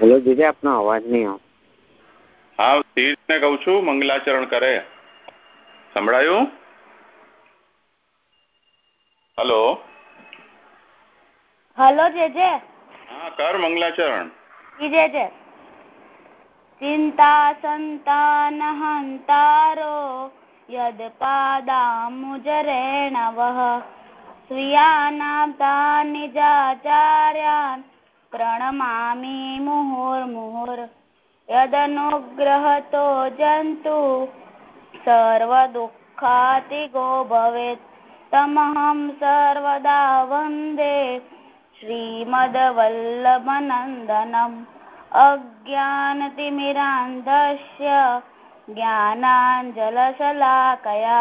Hello GJ આપનો અવાજ નહીં હા તીર્થને કહું છું મંગલાચરણ કરે. સંભળાયું? હલો? હલો જેજે. હા કર મંગલાચરણ. જેજે ચિંતા સંતાનહંતારો યદપાદામુજરેણવः સ્વીયાનાપ્તા નિજાચાર્યાन् प्रणमामि मुहुर्मुहुर् यदनुग्रहतो जन्तु सर्वदुःखातिगो भवेत् तमहं सर्वदा वन्दे श्रीमदवल्लभनन्दनम् अज्ञानतिमिरान्धस्य ज्ञानाञ्जलशलाकया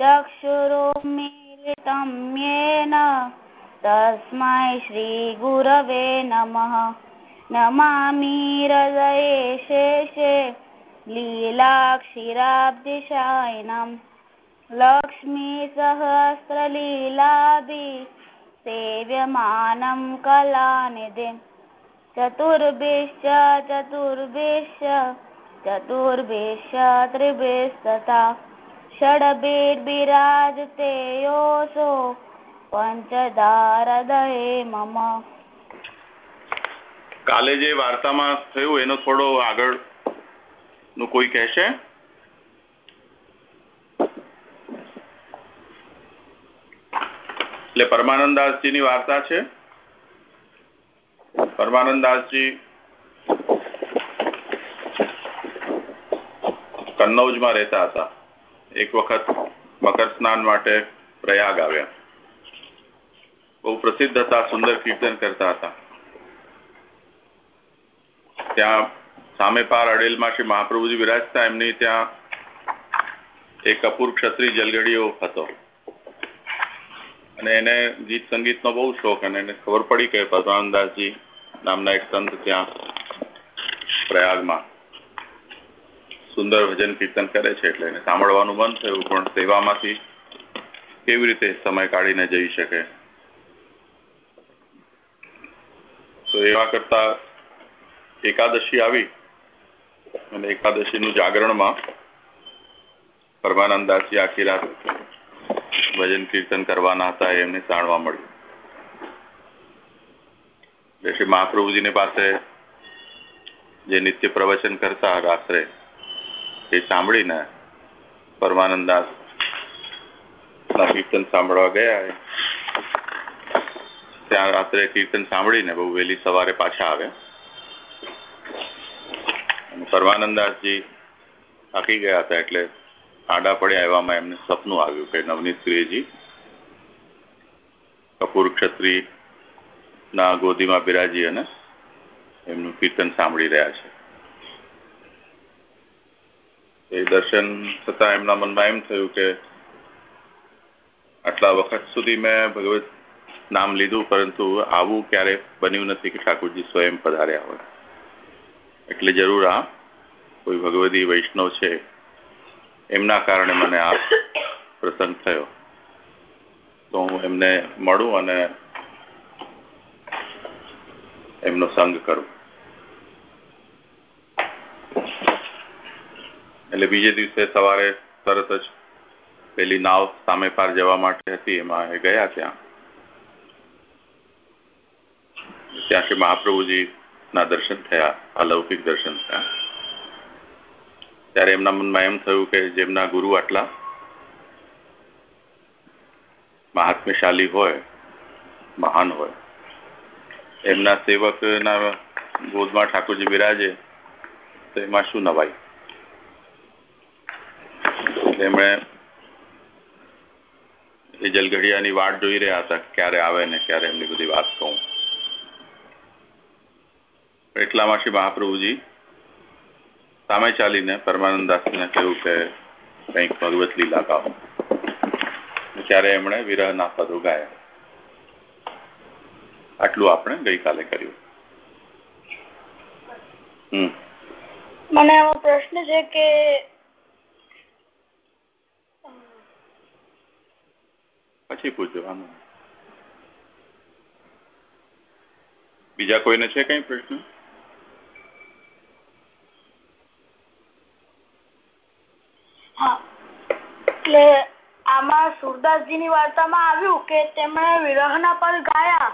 चक्षुरुन्मीलितं येन तस्मै श्रीगुरवे नमः। नमामि हृदये शेषे। लीलाक्षीराब्धिशायिनम् लक्ष्मीसहस्रलीलाभि सेव्यमानं कलानिधिम् चतुर्भिश्च चतुर्भिश्च। चतुर्भिश्च त्रिभिस्तथा। षड्भिर्विराजते योऽसो પંચધારદયે મમ. કાલે જે વાર્તામાં થયું, એનો થોડો આગળનું કોઈ કહેશે? એટલે પરમાનંદદાસજીની વાર્તા છે. પરમાનંદાસજી કન્નૌજમાં રહેતા હતા. એક વખત મકર સ્નાન માટે પ્રયાગ આવ્યા. બહુ પ્રસિદ્ધ હતા સુંદર કીર્તન કરતા હતા ત્યાં સામે પાર અડેલમાં શ્રી મહાપ્રભુજી વિરાજતા, એમની ત્યાં એક કપૂર ક્ષત્રિય જલગડીઓ હતો. અને એને ગીત સંગીતનો બહુ શોખ, અને એને ખબર પડી કે ભગવાનદાસજી નામના એક સંત ત્યાં પ્રયાગમાં સુંદર ભજન કીર્તન કરે છે, એટલે એને સાંભળવાનું મન થયું, પણ સેવામાંથી કેવી રીતે સમય કાઢીને જઈ શકે? તો એવા કરતા એકાદશી આવી અને એકાદશીનું જાગરણમાં પરમાનંદાસજી આખી રાત ભજન કીર્તન કરવાના હતા, એમને જાણવા મળ્યું. શ્રી મહાપ્રભુજીની પાસે જે નિત્ય પ્રવચન કરતા રાત્રે એ સાંભળીને પરમાનંદાસ ના કીર્તન સાંભળવા ગયા ત્યાં રાત્રે કીર્તન સાંભળીને બહુ વહેલી સવારે પાછા આવ્યા. સર્વાનંદાસજી થાકી ગયા હતા એટલે આડા પડ્યા એવામાં એમને સપનું આવ્યું કે નવનીત શ્રીજી કપૂર ક્ષત્રી ના ગોદીમાં બિરાજી અને એમનું કીર્તન સાંભળી રહ્યા છે. એ દર્શન થતા એમના મનમાં એમ થયું કે આટલા વખત સુધી મેં ભગવત નામ લીધું, પરંતુ આવું ક્યારે બન્યું નથી કે ઠાકોરજી સ્વયં પધાર્યા હોય. એટલે જરૂર આ કોઈ ભગવતી વૈષ્ણવ છે, એમના કારણે મને આ પ્રસંગ થયો. તો હું એમને મળું અને એમનો સંગ કરું. એટલે બીજે દિવસે સવારે તરત જ પેલી નાવ સામે પાર જવા માટે હતી, એમાં એ ગયા ત્યાં. ત્યાં શ્રી મહાપ્રભુજી ના દર્શન થયા, અલૌકિક દર્શન થયા. ત્યારે એમના મનમાં એમ થયું કે જેમના ગુરુ આટલા મહાત્મ્યશાલી હોય, મહાન હોય, એમના સેવકના ગોદમાં ઠાકોરજી બિરાજે, તો એમાં શું નવાઈ? એમણે એ જલઘડિયાની વાટ જોઈ રહ્યા હતા ક્યારે આવે ને ક્યારે એમની બધી વાત કહું. એટલામાં શ્રી મહાપ્રભુજી સામે ચાલીને પરમાનંદાસને કહ્યું કે કંઈક ભગવત લીલા ગાઓ. ત્યારે એમણે વિરહના પદો ગાયા. આટલું આપણે ગઈકાલે કર્યું. હમ. મને એવો પ્રશ્ન છે કે પછી પૂછવાનું. બીજા કોઈને છે કઈ પ્રશ્ન? એટલે આમાં સુરદાસજીની વાર્તામાં આવ્યું કે તેમણે વિરહના પદ ગાયા.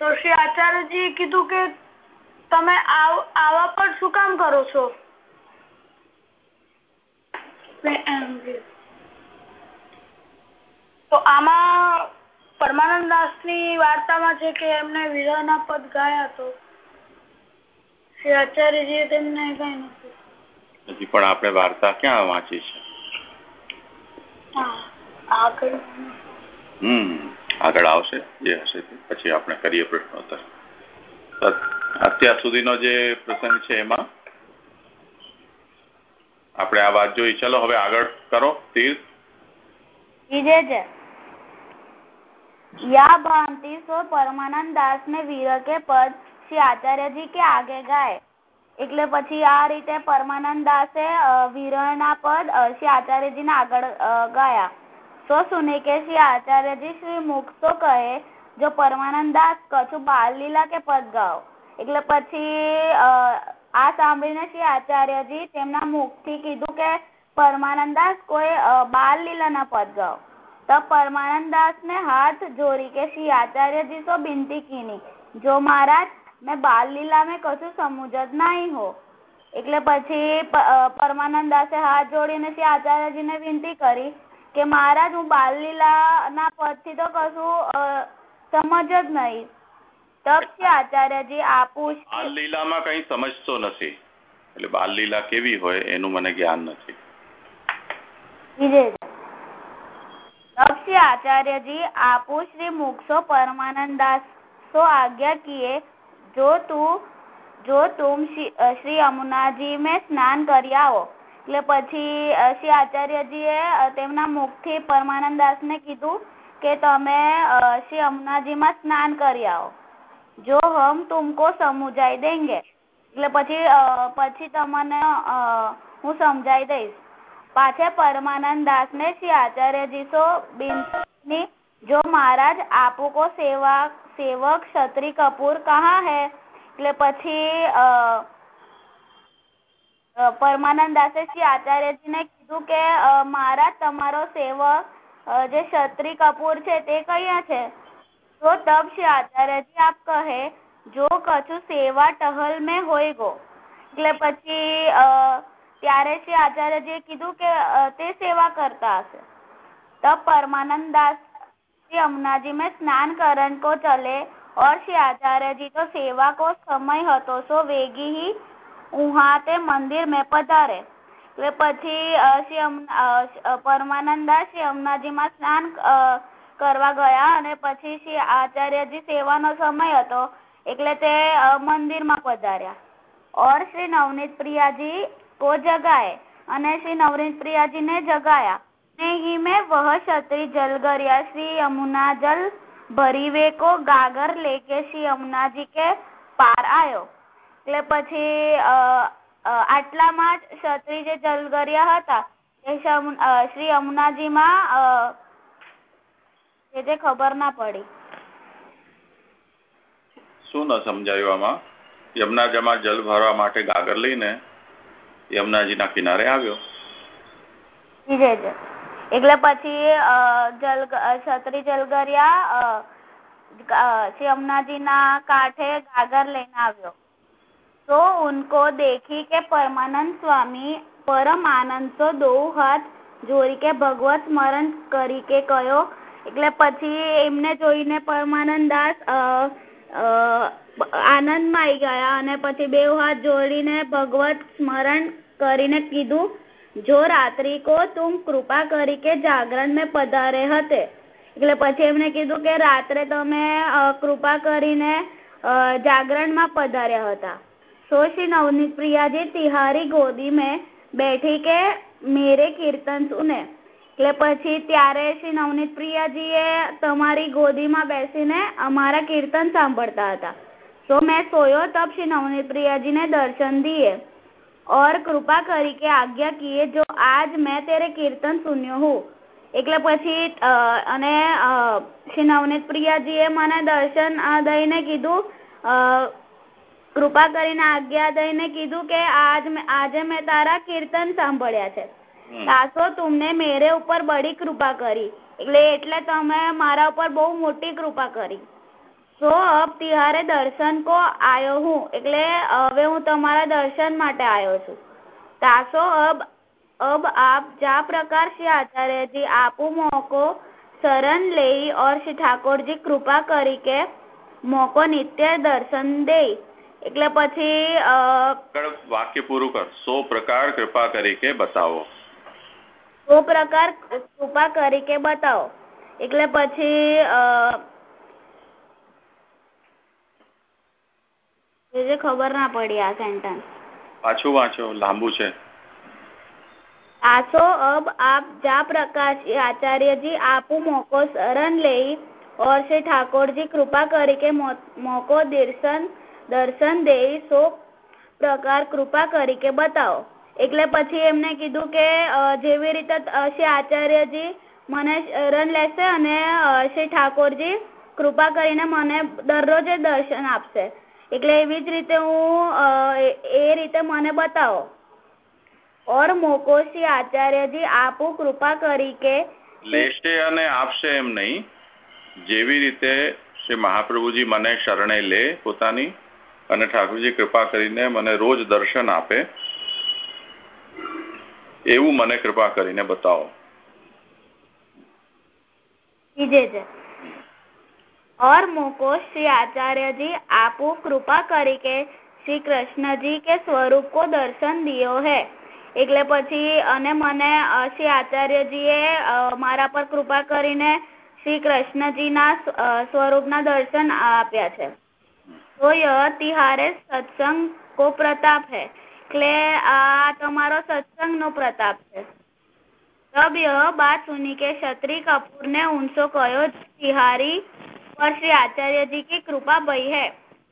તો શ્રી આચાર્યજી કીધું કે તમે આવા પર શું કામ કરો છો? તો આમાં પરમાનંદ દાસની વાર્તામાં છે કે એમને વિરહ ના પદ ગાયા તો શ્રી આચાર્યજી તેમને કઈ નથી. હજી પણ આપણે વાર્તા ક્યાં વાંચી છે? હમ આગળ આવશે જે હશે પછી આપણે કરીએ પ્રશ્નોત્તર. અત્યાર સુધીનો જે પ્રસંગ છે એમાં આપણે આ વાત જોઈ. ચલો હવે આગળ કરો તીર્થ. છે યા ભાંતિ સો પરમાનંદ દાસ ને વીર કે પદ શ્રી આચાર્યજી કે આગે ગાય. એટલે પછી આ રીતે પરમાનંદ દાસે વિરહના પદ શ્રી આચાર્યજી ને આગળ ગયા. તો સુને કે શ્રી આચાર્યજી શ્રી મુખ તો કહે, જો પરમાનંદ દાસ કછું બાલ લીલા કે પદ ગાઓ એટલે પછી આ સાંભળીને શ્રી આચાર્યજી તેમના મુખથી કીધું કે પરમાનંદ દાસ કોઈ બાલ લીલા ના પદ ગાઓ તો પરમાનંદ દાસ ને હાથ જોડી કે શ્રી આચાર્યજી સો બિનતી કીની. જો મહારાજ ને બાલ લીલા મેં કશું સમુજ નહીં હો. એટલે પછી પરમાનંદ દાસે હાથ જોડીને ત્યાં આચાર્યજીને વિનંતી કરી કે મહારાજ હું બાલલીલા ના પદથી તો કશું સમજ જ નહીં. તપ છે આચાર્યજી આપું બાલલીલામાં કઈ સમજતો નથી. એટલે બાલલીલા કેવી હોય એનું મને જ્ઞાન નથી. આચાર્યજી આપું શ્રી મુક્ષો પરમાનંદ દાસ તો આજ્ઞા કીએ જો તું જો તું શ્રી યમુનાજી મેં સ્નાન કરી આવો. એટલે પછી શ્રી આચાર્યજીએ તેમના મુખથી પરમાનંદ દાસને કીધું કે તમે શ્રી યમુનાજીમાં સ્નાન કરી આવો. જો હમ તુમકો સમુજાઈ દેંગે. એટલે પછી પછી તમને હું સમજાઈ દઈશ. પાછે પરમાનંદ દાસ ને શ્રી આચાર્યજી સો બિન જો મહારાજ આપકો સેવા સેવક શત્રી કપૂર કહા હે? એટલે પછી પરમાનંદ દાસે શ્રી આચાર્યજીને કીધું કે મારા તમારો સેવક જે શત્રી કપૂર છે તે કયા છે? તો તબ શ્રી આચાર્યજી આપ કહે, જો કચુ સેવા ટહલ મેં હોય ગો. એટલે પછી ત્યારે શ્રી આચાર્યજીએ કીધું કે તે સેવા કરતા હશે. તબ પરમાનંદ દાસ श्री यमुना जी में स्नान करण को चले और श्री आचार्य जी तो सेवा को समय હતો સો વેગી ही उहाँ તે મંદિર में પધારે એટલે પછી શ્રી પરમાનંદ દાસ શ્રી યમુનાજી માં સ્નાન કરવા ગયા અને પછી શ્રી આચાર્યજી સેવાનો સમય હતો એટલે તે મંદિર માં પધાર્યા और श्री नवनीत प्रियाजी को जगाए અને શ્રી નવનીત પ્રિયાજી ને જગાયા ने ही में वह क्षत्रि जल गरिया श्री यमुना जल भरीवे को गागर लेके श्री यमुना जी के પાર આવ્યો એટલે પછી આટલામાં જ ક્ષત્રિય જે જલગરિયા હતા એ શ્રી યમુનાજી માં જે ખબર ના પડી શું ન સમજાયું આમાં યમુનાજીમાં જલ ભરવા માટે ગાગર લઈને યમુનાજીના કિનારે આવ્યો એટલે પછી જલ છત્રી જલગરિયા યમુનાજી ના કાંઠે ગાગર લઈને આવ્યો. તો ઉનકો દેખી કે પરમાનંદ સ્વામી પરમ આનંદ તો દો હાથ જોઈ કે ભગવત સ્મરણ કરી કે કયો. એટલે પછી એમને જોઈને પરમાનંદ દાસ આનંદમાં આવી ગયા અને પછી બે હાથ જોડીને ભગવત સ્મરણ કરીને કીધું. જો રાત્રિ કો તું કૃપા કરી કે જાગરણ મેં પધારે હતે. એટલે પછી એમને કીધું કે રાત્રે તમે કૃપા કરીને જાગરણમાં પધાર્યા હતા. સો શ્રી નવનીત પ્રિયાજી તિહારી ગોદી મેં બેઠી કે મેરે કીર્તન સુને. એટલે પછી ત્યારે શ્રી નવનીત પ્રિયાજી એ તમારી ગોદીમાં બેસીને અમારા કીર્તન સાંભળતા હતા. તો મેં સોયો તબ શ્રી નવનીત પ્રિયાજી ને દર્શન દિए और કૃપા કરી કે આજ્ઞા કીએ જો આજ મેં તેરે કીર્તન સુન્યો એટલે પછી અને શ્રી નવનીત પ્રિયાજીએ મને દર્શન દઈને કીધું કૃપા કરીને આજ્ઞા દઈને કીધું કે આજ આજે મેં તારા કીર્તન સાંભળ્યા છે. સાસો તુમને મેરે ઉપર બડી કૃપા કરી. એટલે એટલે તમે મારા ઉપર બહુ મોટી કૃપા કરી. તો અબ તિહારે દર્શન કો આયો હું એટલે હવે હું તમારા દર્શન માટે આવ્યો છું. તાસો અબ અબ આપ જા પ્રકાર શ્રી આચાર્યજી આપું મોકો શરણ લઈ ઓર શ્રી ઠાકોરજી કૃપા કરી કે મોકો નિત્ય દર્શન દે એટલે પછી વાક્ય પૂરું કર. સો પ્રકાર કૃપા કરી કે બતાવો. સો પ્રકાર કૃપા કરી કે બતાવો. એટલે પછી જે ખબર ના પડી આ સેન્ટેન્સ પાછું વાંચો લાંબુ છે. આસો અબ આપ જા પ્રકાશ આચાર્યજી આપો મોકો શરણ લઈ ઓર શ્રી ઠાકોરજી કૃપા કરી કે મોકો દર્શન દર્શન દે સો પ્રકાર કૃપા કરી કે બતાવો. એટલે પછી એમને કીધું કે જેવી રીતે શ્રી આચાર્યજી મને શરણ લેશે અને શ્રી ઠાકોરજી કૃપા કરીને મને દરરોજે દર્શન આપશે. એટલે એવી જ રીતે હું એ રીતે મને બતાવો. ઓર મોકો શ્રી આચાર્યજી આપો કૃપા કરી કે લેશે અને આપશે એમ નહીં. જેવી રીતે શ્રી મહાપ્રભુજી મને શરણે લે પોતાની અને ઠાકોરજી કૃપા કરીને મને રોજ દર્શન આપે એવું મને કૃપા કરીને બતાવો. और मोको श्री आचार्य जी आपू कृपा કરી કે શ્રી કૃષ્ણજી કે સ્વરૂપ કો દર્શન દિયો હે એટલે પછી અને મને શ્રી આચાર્યજીએ મારા પર કૃપા કરીને શ્રી કૃષ્ણજીના સ્વરૂપના દર્શન આપ્યા છે તો યહ તિહારે સત્સંગ કો પ્રતાપ હે એટલે આ તમારો સત્સંગ નો પ્રતાપ છે તબ યહ બાત સુની કે ક્ષત્રિય કપૂર ને ઊંચો કયો તિહારી પર શ્રી આચાર્યજી કી કૃપા ભઈ હે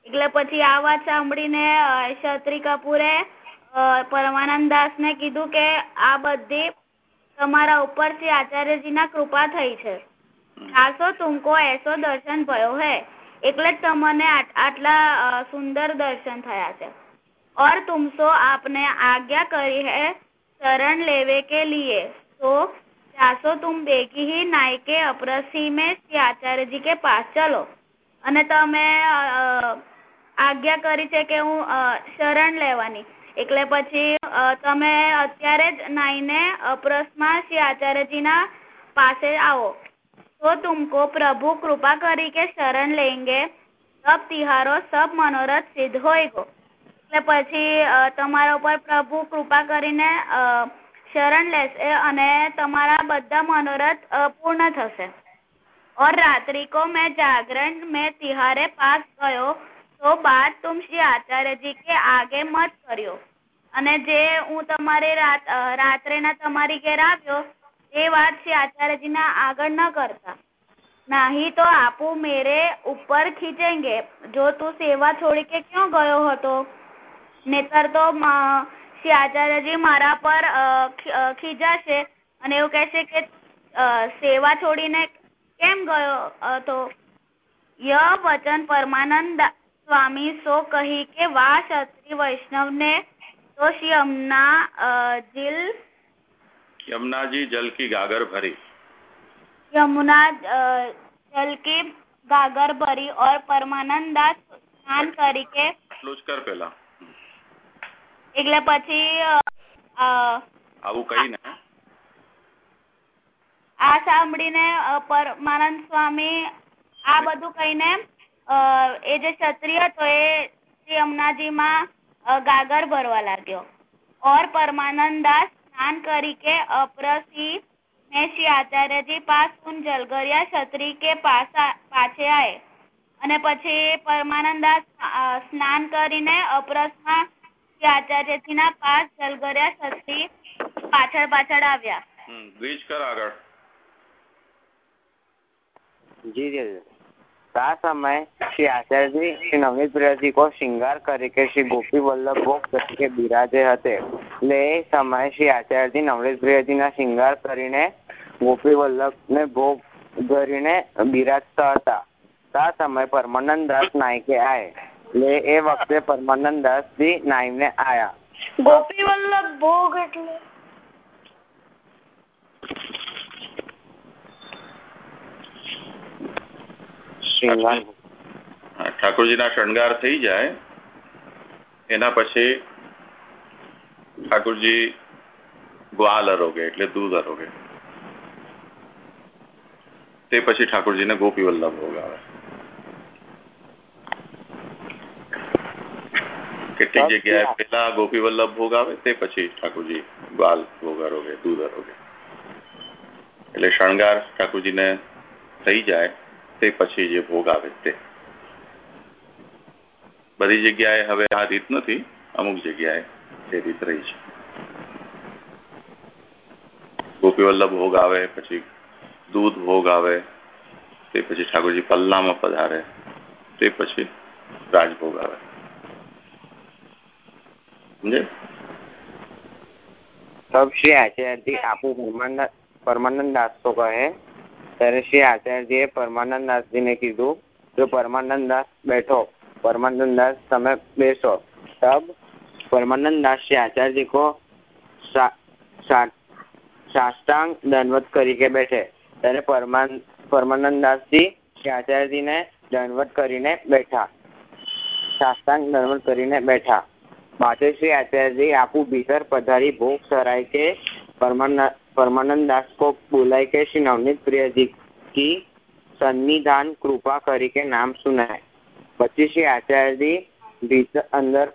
એટલે પછી આ વાત સાંભળીને ક્ષત્રિય કપૂરે પરમાનંદ દાસ ને કીધું કે આ બધી તમારા ઉપર શ્રી આચાર્યજી ના કૃપા થઈ છે આસો તુમકો એસો દર્શન ભયો હે એટલે જ તમને આટલા સુંદર દર્શન થયા છે और तुमसो आपने आज्ञा કરી है शरण लेवे के लिए तो ચાસો તુમ બેગી ही नायके अपरसी में श्री आचार्य जी के पास चलो અને તમે આજ્ઞા કરી છે કે હું શરણ લેવાની એટલે પછી તમે અત્યારે જ નાઈને અપરસમાં શ્રી આચાર્યજીના પાસે આવો તો તુમકો પ્રભુ કૃપા કરી કે શરણ લેંગે તબ તિહારો સબ મનોરથ સિદ્ધ હોયગો એટલે પછી તમારા ઉપર પ્રભુ કૃપા કરીને શરણ લેશે અને તમારા બધા મનોરથ પૂર્ણ થશે और रात्रि को मैं जागरण में तिहारे पास गयो तो बात तुम श्री आचार्य जी के आगे मत કર્યો અને જે હું તમારે રાત્રેના તમારી ઘેર આવ્યો એ વાત શ્રી આચાર્યજી ના આગળ ન કરતા નહીં તો આપુ મેરે ઉપર ખીચેંગે જો તું સેવા છોડી કે ક્યાં ગયો હતો નહીતર તો શ્રી આચાર્યજી મારા પર ખીજાશે અને એવું કહેશે કે સેવા છોડીને કેમ ગયો? તો ય વચન પરમાનંદ સ્વામી સો કહી કે વા ક્ષત્રિય વૈષ્ણવ ને તો શ્રી અમના જીલ યમુનાજી જલ કી ગાગર ભરી. જલ કી ગાગર ભરી ઓર પરમાનંદ દાસ સ્નાન તરીકે એટલું જ પેલા. એટલે પછી આવું કહીને? આ સાંભળીને પરમાનંદ સ્વામી આ બધું કહીને એ જે ક્ષત્રિય હતો એ શ્રી અમનાજીમાં ગાગર ભરવા લાગ્યો. ઓર પરમાનંદ દાસ સ્નાન કરી કે અપ્રસી ને શ્રી આચાર્યજી પાસ ઉન જલગરિયા ક્ષત્રી કે પાસા પાછે આય. અને પછી પરમાનંદ દાસ સ્નાન કરીને અપ્રસમાં આચાર્યજી ના પાંચ જલગર્યા શક્તિ પાછળ પાછળ આવ્યા. આગળ. જી આ સમય શ્રી આચાર્યજી શ્રી નવનીત પ્રિયજી શિંગાર કરી કે શ્રી ગોપી વલ્લભ ભોગ તરીકે બિરાજે હતે. એટલે એ સમયે શ્રી આચાર્યજી નવનીત પ્રિયજીના શિંગાર કરીને ગોપી વલ્લભને ભોગ કરીને બિરાજતા હતા. આ સમય પરમાનંદ દાસ નાયકે આય. એટલે એ વખતે પરમાનંદ દાસજી નાઈને આયા ગોપી વલ્લભ ભોગ એટલે ઠાકોરજીના શણગાર થઈ જાય એના પછી ઠાકોરજી ગ્વાલ અરોગે એટલે દૂધ અરોગે તે પછી ઠાકોરજીને ગોપી વલ્લભ ભોગ આવે કેટલીક જગ્યાએ પેલા ગોપી વલ્લભ ભોગ આવે તે પછી ઠાકોરજી બાલ ભોગ દૂધ અરોગે એટલે શણગાર ઠાકોરજીને થઈ જાય તે પછી જે ભોગ આવે તે. બધી જગ્યાએ હવે આ રીત નથી અમુક જગ્યાએ એ રીત રહી છે. ગોપીવલ્લભ ભોગ આવે પછી દૂધ ભોગ આવે તે પછી ઠાકોરજી પલ્લામાં પધારે તે પછી રાજભોગ આવે. આચાર્યજી આપું પરમાનંદ પરમાનંદદાસ તો કહે, ત્યારે શ્રી આચાર્યજીએ પરમાનંદદાસજીને શ્રી આચાર્યજી કો સાષ્ટાંગ દંડવત કરીકે બેઠે. ત્યારે પરમાન પરમાનંદદાસજી શ્રી આચાર્યજીને દંડવત કરીને બેઠા. સાષ્ટાંગ દંડવત કરીને બેઠા. માતૃશ્રી આચાર્યજી આપું ભીતર પધારી ભોગ સરાય કે પરમાનંદ દાસ કો બોલાય કે શ્રી નવનીત પ્રિયજી કી સન્નિધાન કૃપા કરી કે નામ સુનાય. પછી શ્રી આચાર્યજી ભીતર અંદર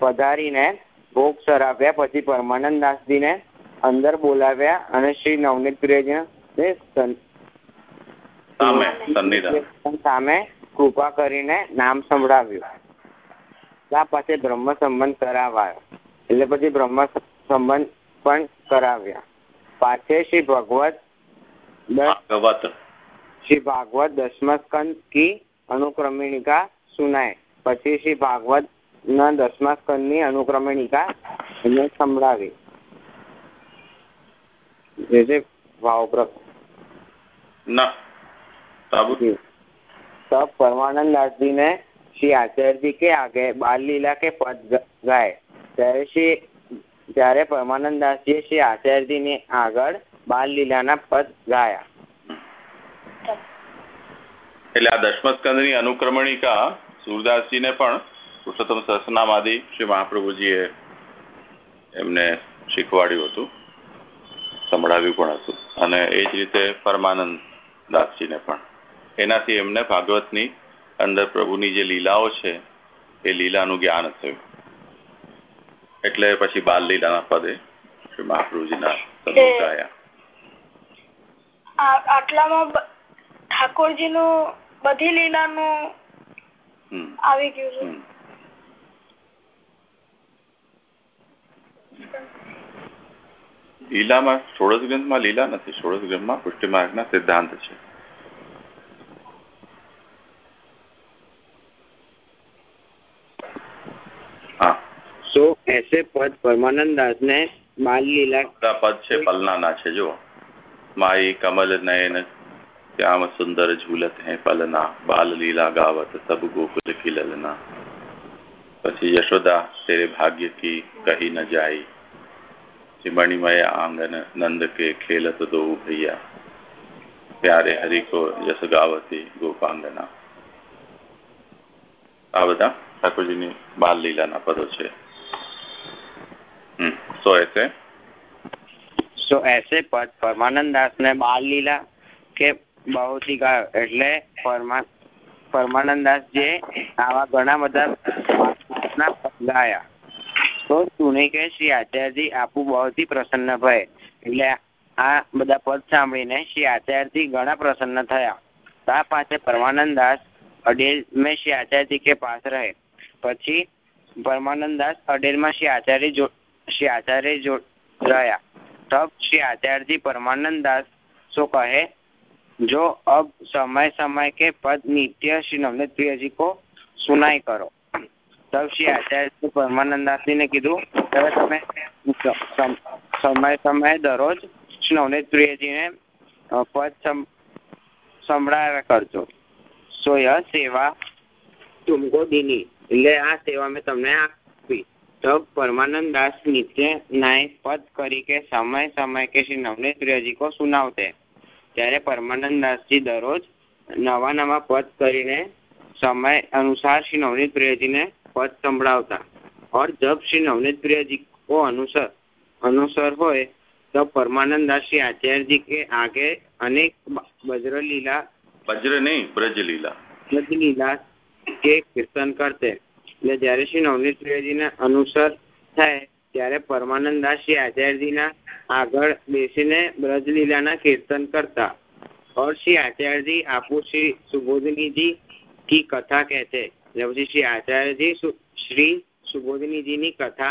પધારીને ભોગ સરાવ્યા પછી પરમાનંદ દાસજીને અંદર બોલાવ્યા અને શ્રી નવનીત પ્રિયજી સામે કૃપા કરીને નામ સંભળાવ્યું. શા પાસે બ્રહ્મ સંબંધ કરાવાયો? એટલે પછી બ્રહ્મ સંબંધ પણ કરાવ્યા. પાછે શ્રી ભગવત ભાગવત. શ્રી ભાગવત દસમ સ્કંદ અનુક્રમણિકા સુનાય. પછી શ્રી ભાગવત ના દસમા ની અનુક્રમણિકા એને સંભળાવી. જે છે ભાવ ના. તબ પરમાનંદ દાસજી ને श्री आचार्य जी के आगे बाल लीला के पद गाए ત્યારે શ્રી ત્યારે પરમાનંદ દાસજીએ શ્રી આચાર્યજી ની આગળ બાલ લીલાના પદ ગાયા એટલે આ દશમસ્કંદ ની અનુક્રમણિકા સુરદાસજીને પણ પુરુષોત્તમ સહસ્રનામ આદિ શ્રી મહાપ્રભુજીએ એમને શીખવાડ્યું હતું સંભળાવ્યું પણ હતું અને એ જ રીતે પરમાનંદ દાસજીને પણ એનાથી એમને ભાગવતની અંદર પ્રભુની જે લીલાઓ છે એ લીલાનું જ્ઞાન થયું. એટલે પછી બાલ લીલાના પદે શ્રી મહાપ્રભુજીના ગાયા આટલામાં ઠાકોરજીનું બધી લીલાનું આવી ગયું છે. લીલામાં ષોડશ ગ્રંથમાં લીલા નથી ષોડશ ગ્રંથમાં પુષ્ટિ માર્ગના સિદ્ધાંત છે. સો એસે પદ પરમાનંદાસ ને માલ લીલા પદ છે, પલનાના છે જો માઈ, કમલ, નયન, શ્યામ, સુંદર, ઝૂલત હે, પલના બાલ લીલા ગાવત સબ ગોકુલ કી લલના પછી યશોદા, તેરે ભાગ્ય કી કહી ન જાય. ચિમણીમય આંગન, નંદ કે ખેલત દો ભૈયા. प्यारे हरि को जस गावती गोपांगना આ બધા ઠાકોરજીની બાલ લીલાના પદો છે. સો એસે? સો એસે પદ. પરમાનંદ દાસ ને બાલ લીલા કે ગાયો. એટલે પરમાનંદ દાસ જે આવા ઘણા બધા ગાયા. તો સુને કે શ્રી આચાર્યજી આપું બહુથી પ્રસન્ન ભય. એટલે આ બધા પદ સાંભળીને શ્રી આચાર્યજી ઘણા પ્રસન્ન થયા. તા પાસે પરમાનંદ દાસ અડેલ મેં શ્રી આચાર્યજી કે પાસ રહે. પછી પરમાનંદ દાસ અડેલમાં શ્રી આચાર્ય શ્રી આચાર્ય જો રહ્યા तब श्री आचार्य जी परमानंद दास सो कहे जो अब समय समय के पद नित्य श्री नवनीत प्रिय जी को सुनाई करो तब श्री आचार्य जी परमानंद दास जी ने કીધું હવે તમે સમય સમય દરરોજ શ્રી નવનીત પ્રિયજીને પદ સંભળાવ્યા કરજો સો યહ સેવા તુમકો દીની એટલે આ સેવા મેં તમને આપી તો પરમાનંદ દાસ પરમાનંદદાસ નીચેના પદ કરી કે સમય સમય કે શ્રી નવનીતપ્રિયજી સુનાવતે. ત્યારે પરમાનંદદાસજી દરરોજ નવા નવા પદ કરીને સમય અનુસાર શ્રી નવનીતપ્રિયજીને પદ સંભળાવતા. ઓર जब શ્રી नवनीत प्रिय કો અનુસર અનુસર હોય તો तब परमानंद दास श्री आचार्य जी વજ્ર आगे अनेक बज्र लीला वज्र नहीं ब्रज लीला ब्रज लीला એટલે જ્યારે શ્રી નવનીત પ્રિયજીના અનુસર થાય ત્યારે પરમાનંદ દાસ શ્રી આચાર્યજીના આગળ બેસીને બ્રજલીલાના કીર્તન કરતા और श्री आचार्य जी आपू श्री सुबोधनी जी की कथा कहते जब श्री आचार्य जी श्री सुबोधनी जी ની કથા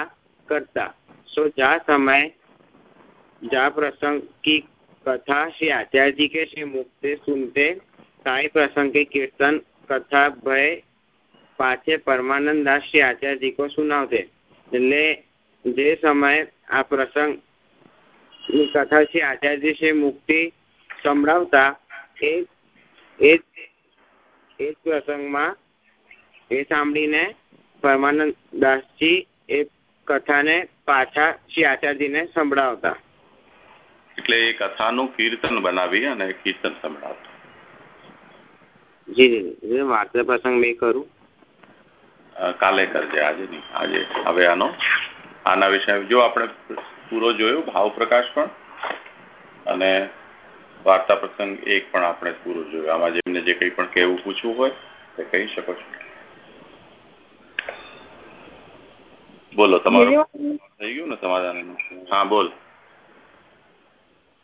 કરતા सो जा समय जा प्रसंग की कथा श्री आचार्य जी के श्री मुख से सुनते साई प्रसंग के कीर्तन कथा भय પાછે પરમાનંદ દાસ શ્રી આચાર્યજી કો સુનાવતે એટલે જે સમય આ પ્રસંગની કથા શ્રી આચાર્યજી શ્રી મુક્તિ સંભળાવતા એ એ જ પ્રસંગમાં એ સાંભળીને પરમાનંદ દાસજી એ કથાને પાછા શ્રી આચાર્યજીને સંભળાવતા. એટલે એ કથાનું કીર્તન બનાવી અને કીર્તન સંભળાવતા. જી જી માત્ર પ્રસંગ મેં કરું. કાલે કરજે આજે નહીં આજે હવે આનો આના વિશે જો આપણે પૂરો જોયો ભાવ પ્રકાશ પણ અને વાર્તા પ્રસંગ એક પણ આપણે પૂરો જોયો. આમાં જેમને જે કંઈ પણ કહેવું પૂછવું હોય તે કહી શકો છો. બોલો તમારું થઈ ગયું ને સમાધાન હા બોલ.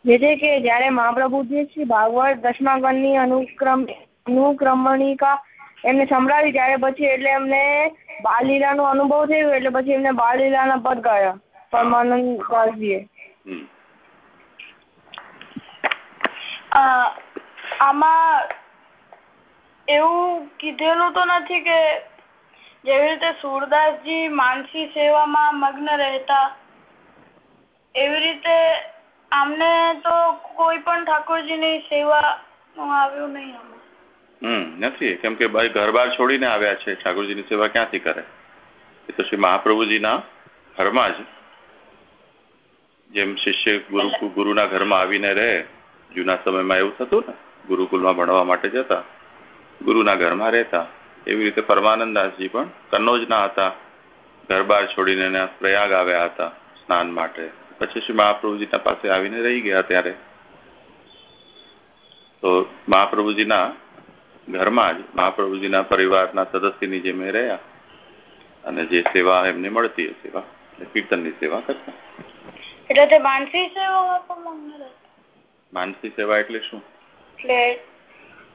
જે છે કે જયારે મહાપ્રભુજી શ્રી ભાગવત દસમા ગણની અનુક્રમ અનુક્રમણિકા એમને સંભળાવી ત્યારે પછી એટલે એમને બાલલીલા નો અનુભવ થયો એટલે પછી એમને બાલલીલા ના પદ ગાયા, પરમાનંદ દાસજીએ આમાં એવું કીધેલું તો નથી કે જેવી રીતે સુરદાસજી માનસી સેવામાં મગ્ન રહેતા, એવી રીતે આમને તો કોઈ પણ ઠાકોરજીની સેવા આવ્યું નહીં. હમ નથી. કેમ કે ભાઈ ઘર બાર છોડીને આવ્યા છે. ઠાકોરજીની સેવા ક્યાંથી કરે? એ તો શ્રી મહાપ્રભુજીના ઘરમાં જ. જેમ શિષ્ય ગુરુ ગુરુના ઘરમાં આવીને રહે જૂના સમયમાં એવું થતું ને ગુરુકુલમાં ભણવા માટે જતા ગુરુના ઘરમાં રહેતા એવી રીતે પરમાનંદાસજી પણ કન્નોજના હતા. ઘર બાર છોડીને પ્રયાગ આવ્યા હતા સ્નાન માટે. પછી શ્રી મહાપ્રભુજીના પાસે આવીને રહી ગયા ત્યારે. તો મહાપ્રભુજીના ઘરમાં જ મહાપ્રભુજીના પરિવારના સદસ્યની જેમ રહ્યા. અને જે સેવા એમને મળતી એ સેવા કીર્તનની સેવા કરતા. એટલે તે માનસી સેવા માનસી સેવા એટલે શું? એટલે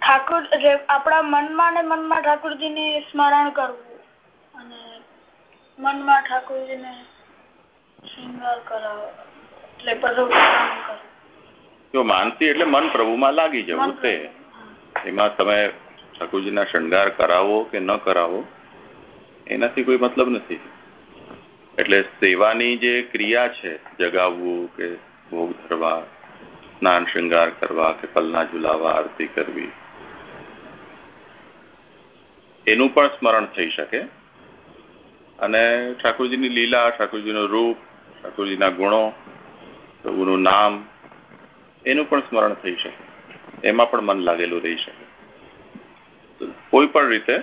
ઠાકોર એટલે આપણા મનમાં ને મનમાં ઠાકોરજીને સ્મરણ કરવું અને મનમાં ઠાકોરજીને શૃંગાર કરાવો એટલે બધું જો માનસી એટલે મન પ્રભુમાં લાગી જવું તે. એમાં તમે ઠાકોરજીના શણગાર કરાવો કે ન કરાવો, એનાથી કોઈ મતલબ નથી. એટલે સેવાની જે ક્રિયા છે, જગાવવું કે ભોગ ધરવા, સ્નાન શૃંગાર કરવા કે પલના ઝુલાવા, આરતી કરવી, એનું પણ સ્મરણ થઈ શકે. અને ઠાકોરજીની લીલા, ઠાકોરજીનું રૂપ, ઠાકોરજીના ગુણો, પ્રભુનું નામ, એનું પણ સ્મરણ થઈ શકે. એમાં પણ મન લાગેલું રહી શકે. કોઈ પણ રીતે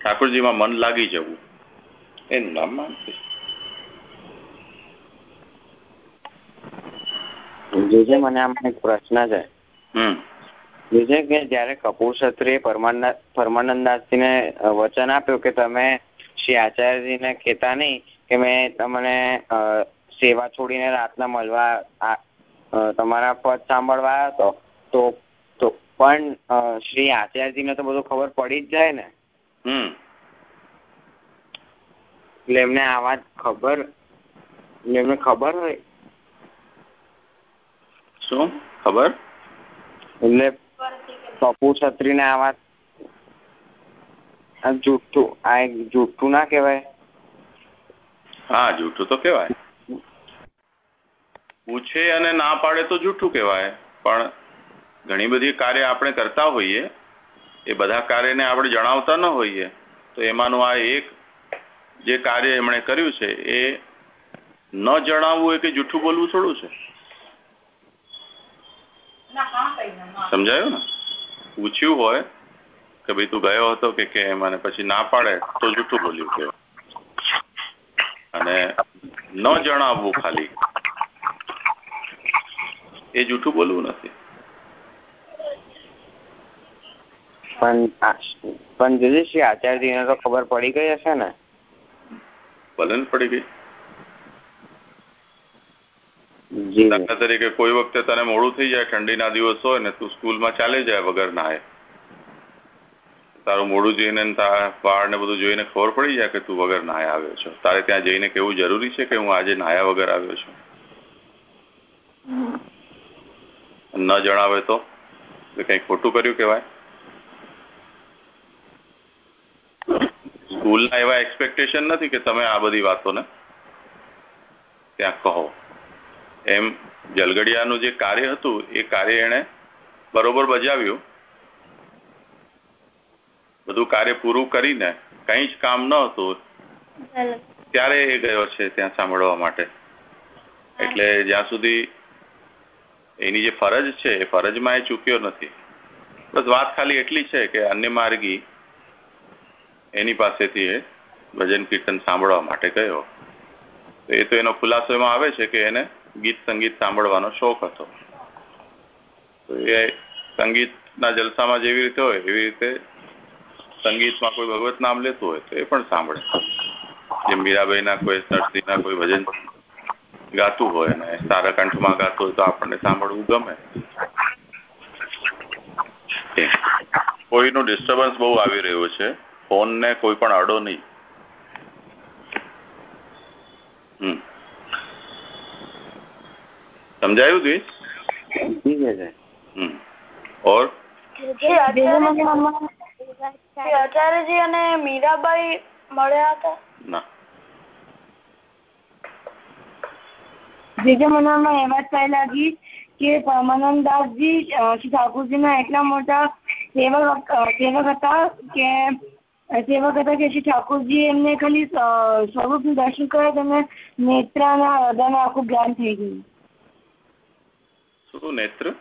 ઠાકોરજીમાં મન લાગી જવું એનું નામ માનસી જે મને આમાં એક પ્રશ્ન છે. જે કે જયારે કપૂર ક્ષત્રિય પરમાનંદાસજીને વચન આપ્યું કે તમે શ્રી આચાર્યજીને કહેતા નહીં કે મેં તમને સેવા છોડીને રાતના મળવા તમારા પદ સાંભળવા આવ્યો હતો તો તો પણ શ્રી આચાર્યજીને તો બધું ખબર પડી જ જાય ને. એટલે એમને આ વાત ખબર એમને ખબર હોય. શું? ખબર? એટલે પપુ છત્રી ને આ વાત જૂઠું આ એક જૂઠું ના કહેવાય. હા જૂઠું તો કહેવાય. પૂછે અને ના પાડે તો જૂઠું કહેવાય. પણ ઘણી બધી કાર્ય આપણે કરતા હોઈએ એ બધા કાર્યને આપણે જણાવતા ન હોઈએ તો એમાંનું આ એક જે કાર્ય એમણે કર્યું છે એ ન જણાવવું એ કે જૂઠું બોલવું થોડું છે? સમજાયું ને? પૂછ્યું હોય કે ભાઈ તું ગયો હતો કે કેમ અને પછી ના પાડે તો જૂઠું બોલ્યું કે. અને ન જણાવવું ખાલી. એ જૂઠું બોલવું નથી. પણ પણ દીદી શ્રી આચાર્યજીને તો ખબર પડી ગઈ હશે ને. ભલે પડી ગઈ. જી. દાખલા તરીકે કોઈ વખતે તને મોડું થઈ જાય ઠંડીના દિવસ હોય ને તું સ્કૂલમાં ચાલે જાય વગર નાય તારું મોડું જોઈને તારા વાળ ને બધું જોઈને ખબર પડી જાય કે તું વગર નાય આવ્યો છો. તારે ત્યાં જઈને કેવું જરૂરી છે કે હું આજે નાયા વગર આવ્યો છું? ન જણાવે તો? કઈ ખોટું કર્યું કહેવાય? સ્કૂલના એવા એક્સપેક્ટેશન નથી કે તમે આ બધી વાતોને ત્યાં કહો. એમ જલગડિયાનું જે કાર્ય હતું એ કાર્ય એણે બરોબર બજાવ્યું. બધું કાર્ય પૂરું કરીને કઈ જ કામ ન હતું ત્યારે એ ગયો છે ત્યાં સાંભળવા માટે. એટલે જ્યાં સુધી એની જે ફરજ છે એ ફરજમાં એ ચૂક્યો નથી. બસ વાત ખાલી એટલી છે કે અન્ય માર્ગી એની પાસેથી એ ભજન કીર્તન સાંભળવા માટે ગયો. એ તો એનો ખુલાસો એમાં આવે છે કે એને ગીત સંગીત સાંભળવાનો શોખ હતો. તો એ સંગીતના જલસામાં જેવી રીતે હોય, એવી રીતે સંગીતમાં કોઈ ભગવત નામ લેતું હોય તો એ પણ સાંભળે. જેમ મીરાબાઈના કોઈ સરસીના કોઈ ભજન ગાતું હોય ને સારા કંઠમાં ગાતું હોય તો આપણને સાંભળવું ગમે. કોઈનું ડિસ્ટર્બન્સ બહુ આવી રહ્યું છે. ફોન ને કોઈ પણ અડો નહીં. હમ. સમજાયું દી જી છે. હમ. ઓર? શ્રી આચાર્યજી અને મીરાબાઈ મળ્યા હતા. ના. જે જે મનમાં એ વાત થાય લાગી કે પરમાનંદ દાસજી શ્રી ઠાકોરજીના એટલા મોટા સેવક સેવક હતા કે સેવક હતા કે શ્રી ઠાકોરજી એમને ખાલી સ્વરૂપનું દર્શન કરે તેમને નેત્રાના હૃદયમાં આખું જ્ઞાન થઈ ગયું. શું નેત્ર?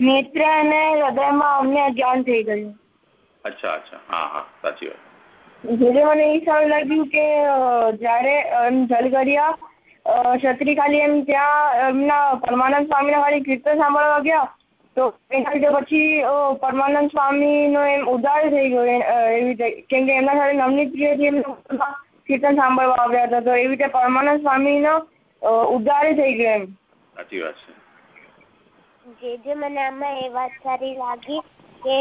નેત્ર અને હૃદયમાં અમને જ્ઞાન થઈ ગયું. અચ્છા અચ્છા. હા હા. સાચી વાત. જે મને એ સારું લાગ્યું કે જ્યારે એમ જલગડિયા ક્ષત્રિકાલી એમ ત્યાં એમના પરમાનંદ સ્વામીના વાળી કીર્તન સાંભળવા ગયા તો એના લીધે પછી પરમાનંદ સ્વામીનો એમ ઉદાર થઈ ગયો. એવી રીતે કેમ કે એમના સાથે નવનીત પ્રિયથી એમને કીર્તન સાંભળવા આવ્યા હતા. તો એવી રીતે પરમાનંદ સ્વામીનો અ, ઉદ્ધાર થઈ ગયો એમ. સાચી વાત છે. જે જે મને આમાં એ વાત સારી લાગી કે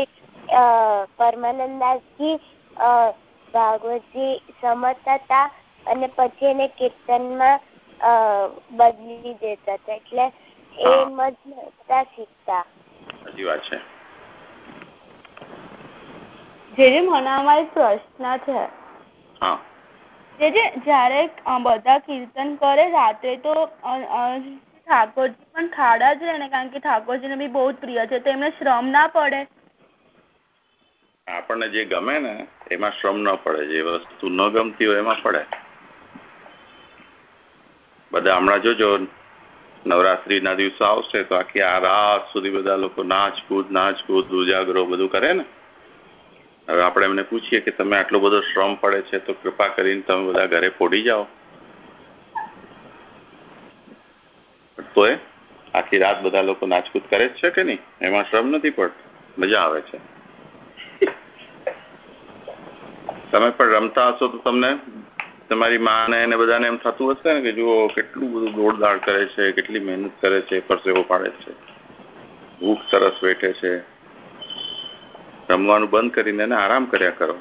પરમાનંદાસજી પરમાનંદદાસજી ભાગવતજી સમજતા હતા અને પછી એને કીર્તનમાં બદલી દેતા હતા. એટલે એ મજ શીખતા. સાચી વાત છે. જે જે મને એક પ્રશ્ન છે. હા. જે જે જ્યારે બધા કીર્તન કરે રાત્રે તો ઠાકોરજી પણ ખાડા જ રહે ને કારણ કે ઠાકોરજીને બી બહુ પ્રિય છે તો એમને શ્રમ ના પડે. આપણને જે ગમે ને એમાં શ્રમ ન પડે જે વસ્તુ ન ગમતી હોય એમાં પડે. બધા હમણાં જોજો નવરાત્રી ના દિવસો આવશે તો આખી આ રાત સુધી બધા લોકો નાચ કૂદ નાચ કૂદ, ઉજાગરો બધું કરે ને? હવે આપણે એમને પૂછીએ કે તમે આટલો બધો શ્રમ પડે છે તો કૃપા કરીને તમે બધા ઘરે પોડી જાઓ. તોય આખી રાત બધા લોકો નાચકૂદ કરે જ છે કે નહીં? એમાં શ્રમ નથી પડતો. મજા આવે છે. તમે પણ રમતા હશો તો તમને તમારી માને ને બધાને એમ થતું હશે ને કે જુઓ કેટલું બધું દોડધાડ કરે છે કેટલી મહેનત કરે છે પરસેવો પાડે છે. ભૂખ સરસ બેઠે છે. રમવાનું બંધ કરીને એને આરામ કર્યા કરો.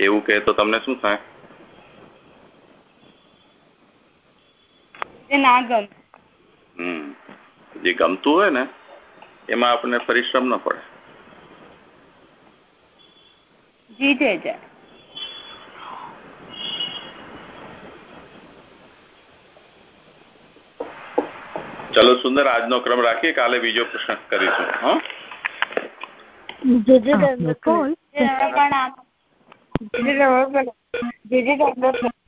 એવું કહે તો તમને શું થાય? જે ના ગમે. હમ. જે ગમતું હોય ને એમાં આપણને પરિશ્રમ ન પડે. જી છે ચલો સુંદર આજનો ક્રમ રાખીએ. કાલે બીજો પ્રશ્ન કરીશું. હા? જીજી જે જે જીજી